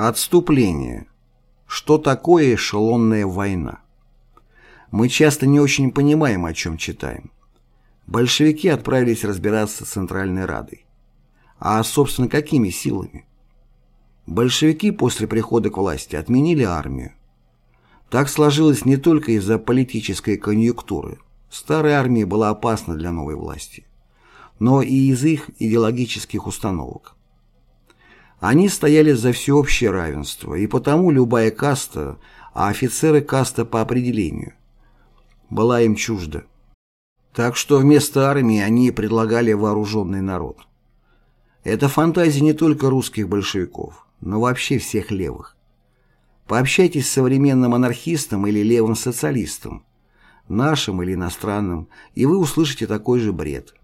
Отступление. Что такое эшелонная война? Мы часто не очень понимаем, о чем читаем. Большевики отправились разбираться с Центральной Радой. А, собственно, какими силами? Большевики после прихода к власти отменили армию. Так сложилось не только из-за политической конъюнктуры. Старая армия была опасна для новой власти, но и из их идеологических установок. Они стояли за всеобщее равенство, и потому любая каста, а офицеры каста по определению, была им чужда. Так что вместо армии они предлагали вооруженный народ. Это фантазия не только русских большевиков, но вообще всех левых. Пообщайтесь с современным анархистом или левым социалистом, нашим или иностранным, и вы услышите такой же бред.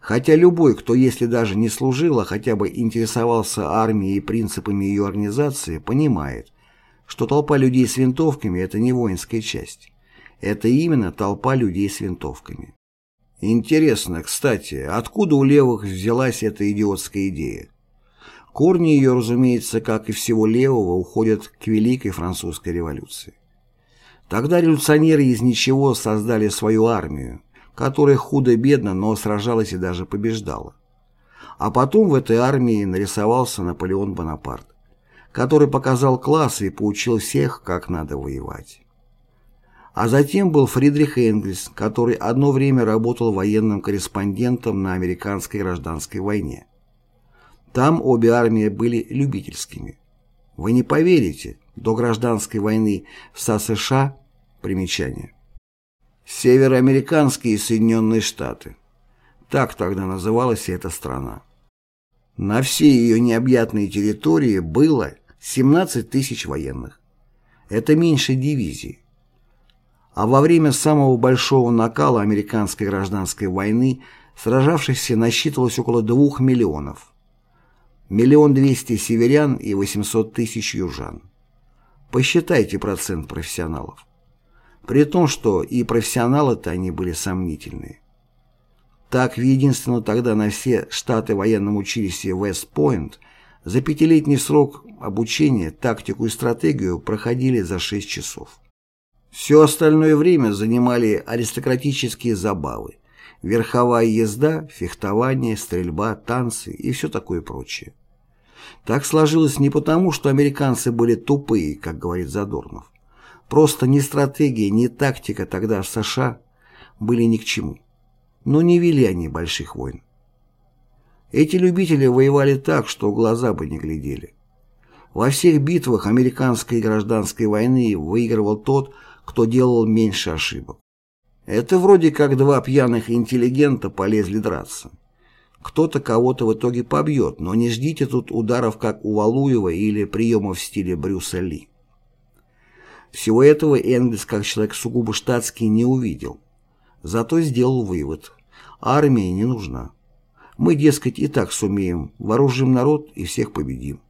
Хотя любой, кто если даже не служил, а хотя бы интересовался армией и принципами ее организации, понимает, что толпа людей с винтовками – это не воинская часть. Это именно толпа людей с винтовками. Интересно, кстати, откуда у левых взялась эта идиотская идея? Корни ее, разумеется, как и всего левого, уходят к Великой Французской революции. Тогда революционеры из ничего создали свою армию, которая худо-бедно, но сражалась и даже побеждала. А потом в этой армии нарисовался Наполеон Бонапарт, который показал класс и поучил всех, как надо воевать. А затем был Фридрих Энгельс, который одно время работал военным корреспондентом на американской гражданской войне. Там обе армии были любительскими. Вы не поверите, до гражданской войны в США примечание. Североамериканские Соединенные Штаты. Так тогда называлась эта страна. На всей ее необъятной территории было 17 тысяч военных. Это меньше дивизии. А во время самого большого накала американской гражданской войны сражавшихся насчитывалось около 2 миллионов. Миллион двести северян и 800 тысяч южан. Посчитайте процент профессионалов. При том, что и профессионалы-то они были сомнительные. Так, в единственно тогда на все штаты военном училище Вест-Пойнт за пятилетний срок обучения тактику и стратегию проходили за 6 часов. Все остальное время занимали аристократические забавы, верховая езда, фехтование, стрельба, танцы и все такое прочее. Так сложилось не потому, что американцы были тупые, как говорит Задорнов, Просто ни стратегия, ни тактика тогда в США были ни к чему. Но не вели они больших войн. Эти любители воевали так, что глаза бы не глядели. Во всех битвах американской гражданской войны выигрывал тот, кто делал меньше ошибок. Это вроде как два пьяных интеллигента полезли драться. Кто-то кого-то в итоге побьет, но не ждите тут ударов, как у Валуева или приемов в стиле Брюса Ли. Всего этого Энгельс, как человек сугубо штатский, не увидел. Зато сделал вывод. Армия не нужна. Мы, дескать, и так сумеем, вооружим народ и всех победим.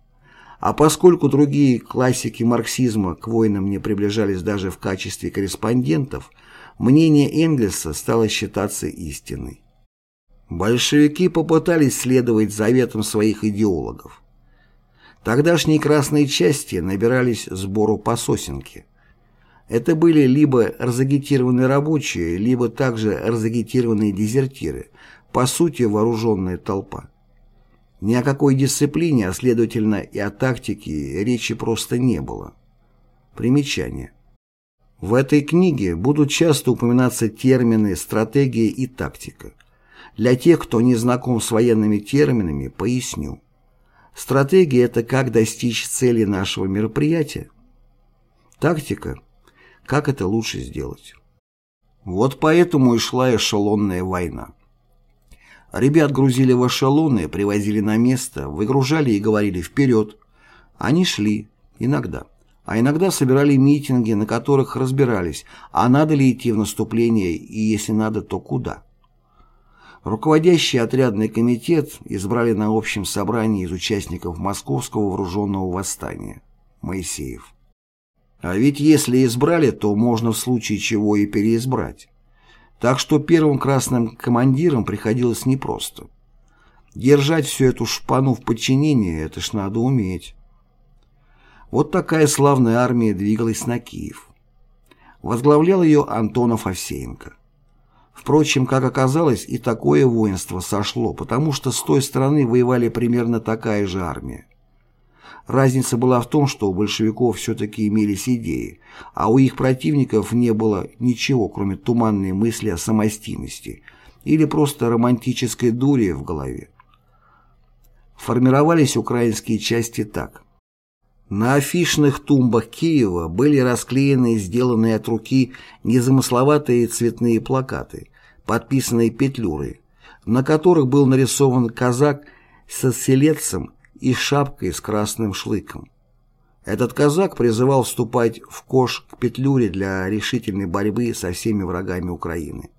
А поскольку другие классики марксизма к войнам не приближались даже в качестве корреспондентов, мнение Энгельса стало считаться истиной. Большевики попытались следовать заветам своих идеологов. Тогдашние красные части набирались сбору по сосенке. Это были либо разагитированные рабочие, либо также разагитированные дезертиры, по сути вооруженная толпа. Ни о какой дисциплине, а следовательно и о тактике речи просто не было. Примечание. В этой книге будут часто упоминаться термины «стратегия» и «тактика». Для тех, кто не знаком с военными терминами, поясню. Стратегия – это как достичь цели нашего мероприятия. Тактика – как это лучше сделать. Вот поэтому и шла эшелонная война. Ребят грузили в эшелоны, привозили на место, выгружали и говорили «вперед». Они шли, иногда. А иногда собирали митинги, на которых разбирались, а надо ли идти в наступление и если надо, то куда. Руководящий отрядный комитет избрали на общем собрании из участников Московского вооруженного восстания. Моисеев. А ведь если избрали, то можно в случае чего и переизбрать. Так что первым красным командирам приходилось непросто. Держать всю эту шпану в подчинении – это ж надо уметь. Вот такая славная армия двигалась на Киев. Возглавлял ее Антонов Овсеенко. Впрочем, как оказалось, и такое воинство сошло, потому что с той стороны воевали примерно такая же армия. Разница была в том, что у большевиков все-таки имелись идеи, а у их противников не было ничего, кроме туманной мысли о самостийности или просто романтической дури в голове. Формировались украинские части так. На афишных тумбах Киева были расклеены и сделанные от руки незамысловатые цветные плакаты, подписанные петлюрой, на которых был нарисован казак со селедцем и шапкой с красным шлыком. Этот казак призывал вступать в кош к Петлюре для решительной борьбы со всеми врагами Украины.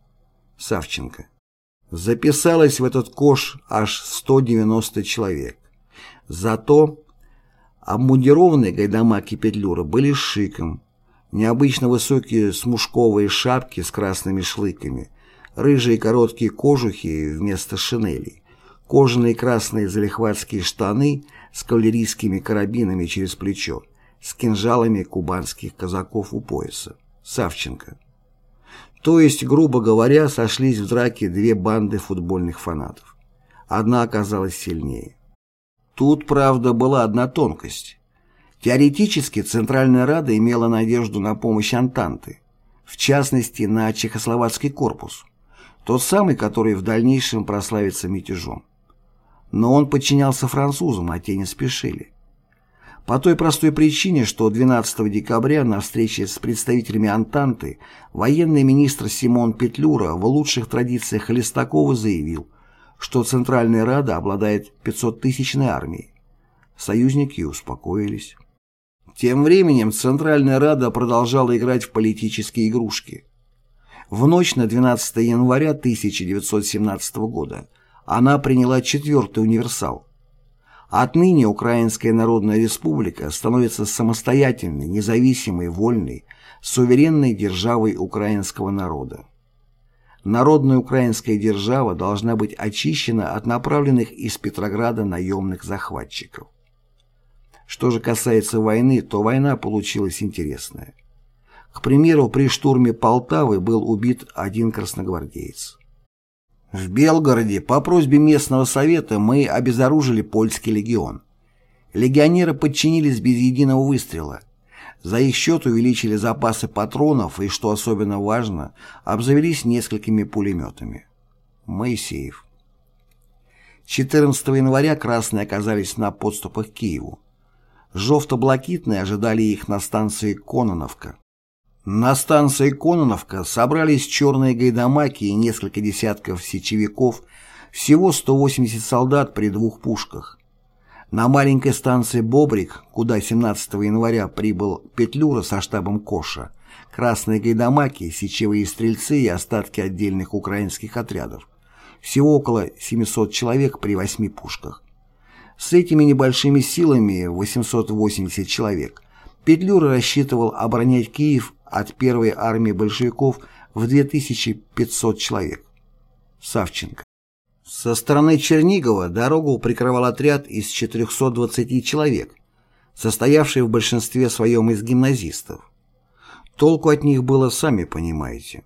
Савченко. Записалось в этот кош аж 190 человек. Зато обмундированные гайдамаки Петлюра были шиком, необычно высокие смушковые шапки с красными шлыками, рыжие короткие кожухи вместо шинелей, кожаные красные залихватские штаны с кавалерийскими карабинами через плечо, с кинжалами кубанских казаков у пояса. Савченко. То есть, грубо говоря, сошлись в драке две банды футбольных фанатов. Одна оказалась сильнее. Тут, правда, была одна тонкость. Теоретически Центральная Рада имела надежду на помощь Антанты, в частности, на Чехословацкий корпус, тот самый, который в дальнейшем прославится мятежом. Но он подчинялся французам, а те не спешили. По той простой причине, что 12 декабря на встрече с представителями Антанты военный министр Симон Петлюра в лучших традициях Хлестакова заявил, что Центральная Рада обладает 500-тысячной армией. Союзники успокоились. Тем временем Центральная Рада продолжала играть в политические игрушки. В ночь на 12 января 1917 года она приняла четвертый универсал. Отныне Украинская Народная Республика становится самостоятельной, независимой, вольной, суверенной державой украинского народа. Народная украинская держава должна быть очищена от направленных из Петрограда наемных захватчиков. Что же касается войны, то война получилась интересная. К примеру, при штурме Полтавы был убит один красногвардеец. В Белгороде по просьбе местного совета мы обезоружили польский легион. Легионеры подчинились без единого выстрела. За их счет увеличили запасы патронов и, что особенно важно, обзавелись несколькими пулеметами. Моисеев. 14 января красные оказались на подступах к Киеву. Жовто-блакитные ожидали их на станции Кононовка. На станции Кононовка собрались черные гайдамаки и несколько десятков сечевиков, всего 180 солдат при двух пушках. На маленькой станции Бобрик, куда 17 января прибыл Петлюра со штабом Коша, красные гайдамаки, сечевые стрельцы и остатки отдельных украинских отрядов. Всего около 700 человек при восьми пушках. С этими небольшими силами, 880 человек, Петлюра рассчитывал оборонять Киев от первой армии большевиков в 2500 человек. Савченко. Со стороны Чернигова дорогу прикрывал отряд из 420 человек, состоявший в большинстве своем из гимназистов. Толку от них было, сами понимаете.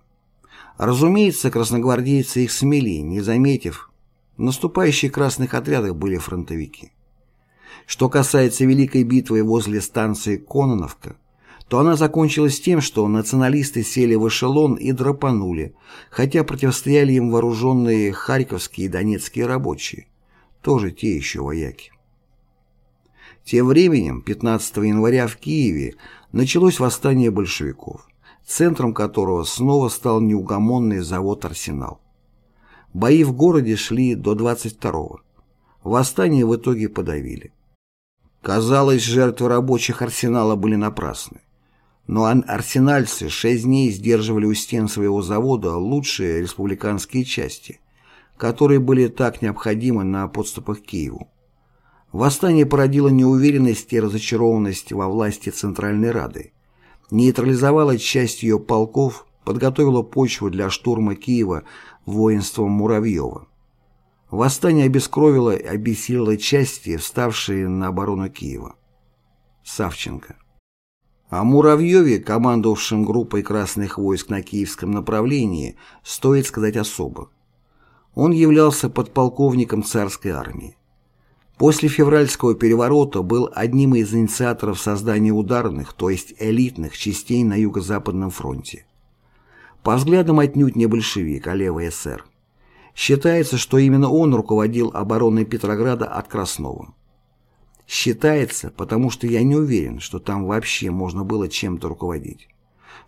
Разумеется, красногвардейцы их смели, не заметив. Наступающие красных отрядах были фронтовики. Что касается Великой битвы возле станции Кононовка, то она закончилась тем, что националисты сели в эшелон и драпанули, хотя противостояли им вооруженные харьковские и донецкие рабочие, тоже те еще вояки. Тем временем, 15 января в Киеве началось восстание большевиков, центром которого снова стал неугомонный завод «Арсенал». Бои в городе шли до 22-го. Восстание в итоге подавили. Казалось, жертвы рабочих «Арсенала» были напрасны. Но арсенальцы шесть дней сдерживали у стен своего завода лучшие республиканские части, которые были так необходимы на подступах к Киеву. Восстание породило неуверенность и разочарованность во власти Центральной Рады, нейтрализовало часть ее полков, подготовило почву для штурма Киева воинством Муравьева. Восстание обескровило и обессилило части, вставшие на оборону Киева. Савченко. О Муравьеве, командовавшем группой красных войск на киевском направлении, стоит сказать особо. Он являлся подполковником царской армии. После февральского переворота был одним из инициаторов создания ударных, то есть элитных, частей на Юго-Западном фронте. По взглядам отнюдь не большевик, а левый эсер. Считается, что именно он руководил обороной Петрограда от Краснова. Считается, потому что я не уверен, что там вообще можно было чем-то руководить.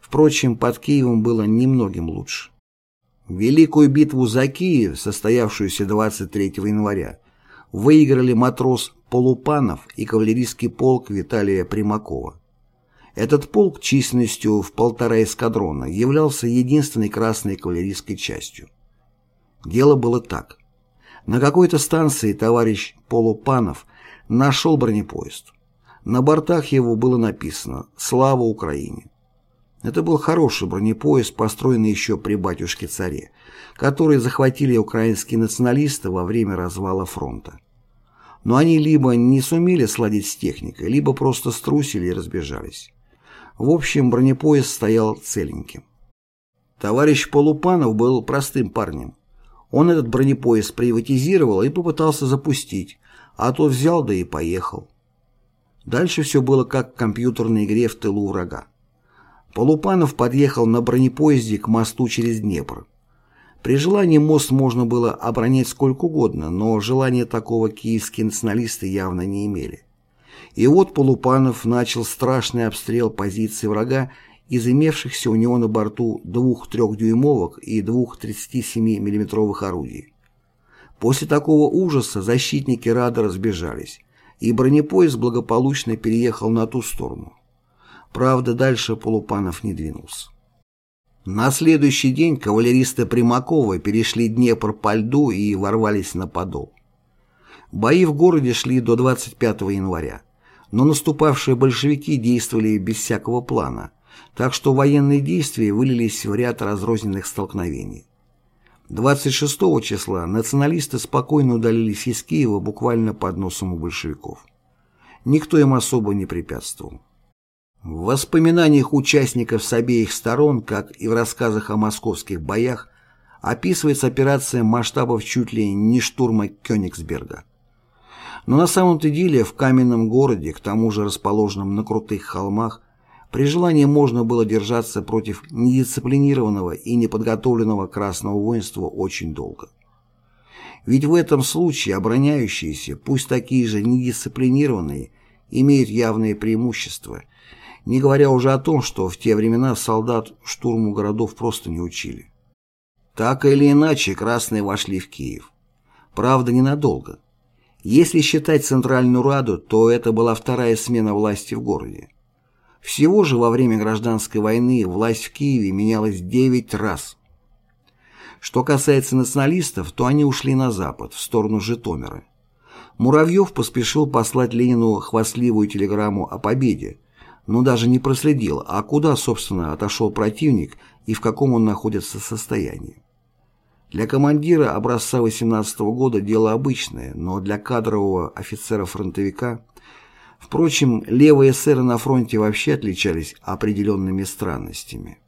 Впрочем, под Киевом было немногим лучше. Великую битву за Киев, состоявшуюся 23 января, выиграли матрос Полупанов и кавалерийский полк Виталия Примакова. Этот полк численностью в полтора эскадрона являлся единственной красной кавалерийской частью. Дело было так. На какой-то станции товарищ Полупанов нашел бронепоезд. На бортах его было написано «Слава Украине». Это был хороший бронепоезд, построенный еще при батюшке-царе, который захватили украинские националисты во время развала фронта. Но они либо не сумели сладить с техникой, либо просто струсили и разбежались. В общем, бронепоезд стоял целеньким. Товарищ Полупанов был простым парнем. Он этот бронепоезд приватизировал и попытался запустить, а тот взял да и поехал. Дальше все было как в компьютерной игре в тылу врага. Полупанов подъехал на бронепоезде к мосту через Днепр. При желании мост можно было оборонять сколько угодно, но желания такого киевские националисты явно не имели. И вот Полупанов начал страшный обстрел позиций врага из имевшихся у него на борту двух трехдюймовок и двух 37 миллиметровых орудий. После такого ужаса защитники Рада разбежались, и бронепоезд благополучно переехал на ту сторону. Правда, дальше Полупанов не двинулся. На следующий день кавалеристы Примакова перешли Днепр по льду и ворвались на Подол. Бои в городе шли до 25 января, но наступавшие большевики действовали без всякого плана, так что военные действия вылились в ряд разрозненных столкновений. 26 числа националисты спокойно удалились из Киева буквально под носом у большевиков. Никто им особо не препятствовал. В воспоминаниях участников с обеих сторон, как и в рассказах о московских боях, описывается операция масштабов чуть ли не штурма Кёнигсберга. Но на самом-то деле в каменном городе, к тому же расположенном на крутых холмах, при желании можно было держаться против недисциплинированного и неподготовленного красного воинства очень долго. Ведь в этом случае обороняющиеся, пусть такие же недисциплинированные, имеют явные преимущества, не говоря уже о том, что в те времена солдат штурму городов просто не учили. Так или иначе, красные вошли в Киев. Правда, ненадолго. Если считать Центральную Раду, то это была вторая смена власти в городе. Всего же во время гражданской войны власть в Киеве менялась 9 раз. Что касается националистов, то они ушли на запад, в сторону Житомира. Муравьев поспешил послать Ленину хвастливую телеграмму о победе, но даже не проследил, а куда, собственно, отошел противник и в каком он находится состоянии. Для командира образца 18 -го года дело обычное, но для кадрового офицера-фронтовика Впрочем, левые эсеры на фронте вообще отличались определенными странностями.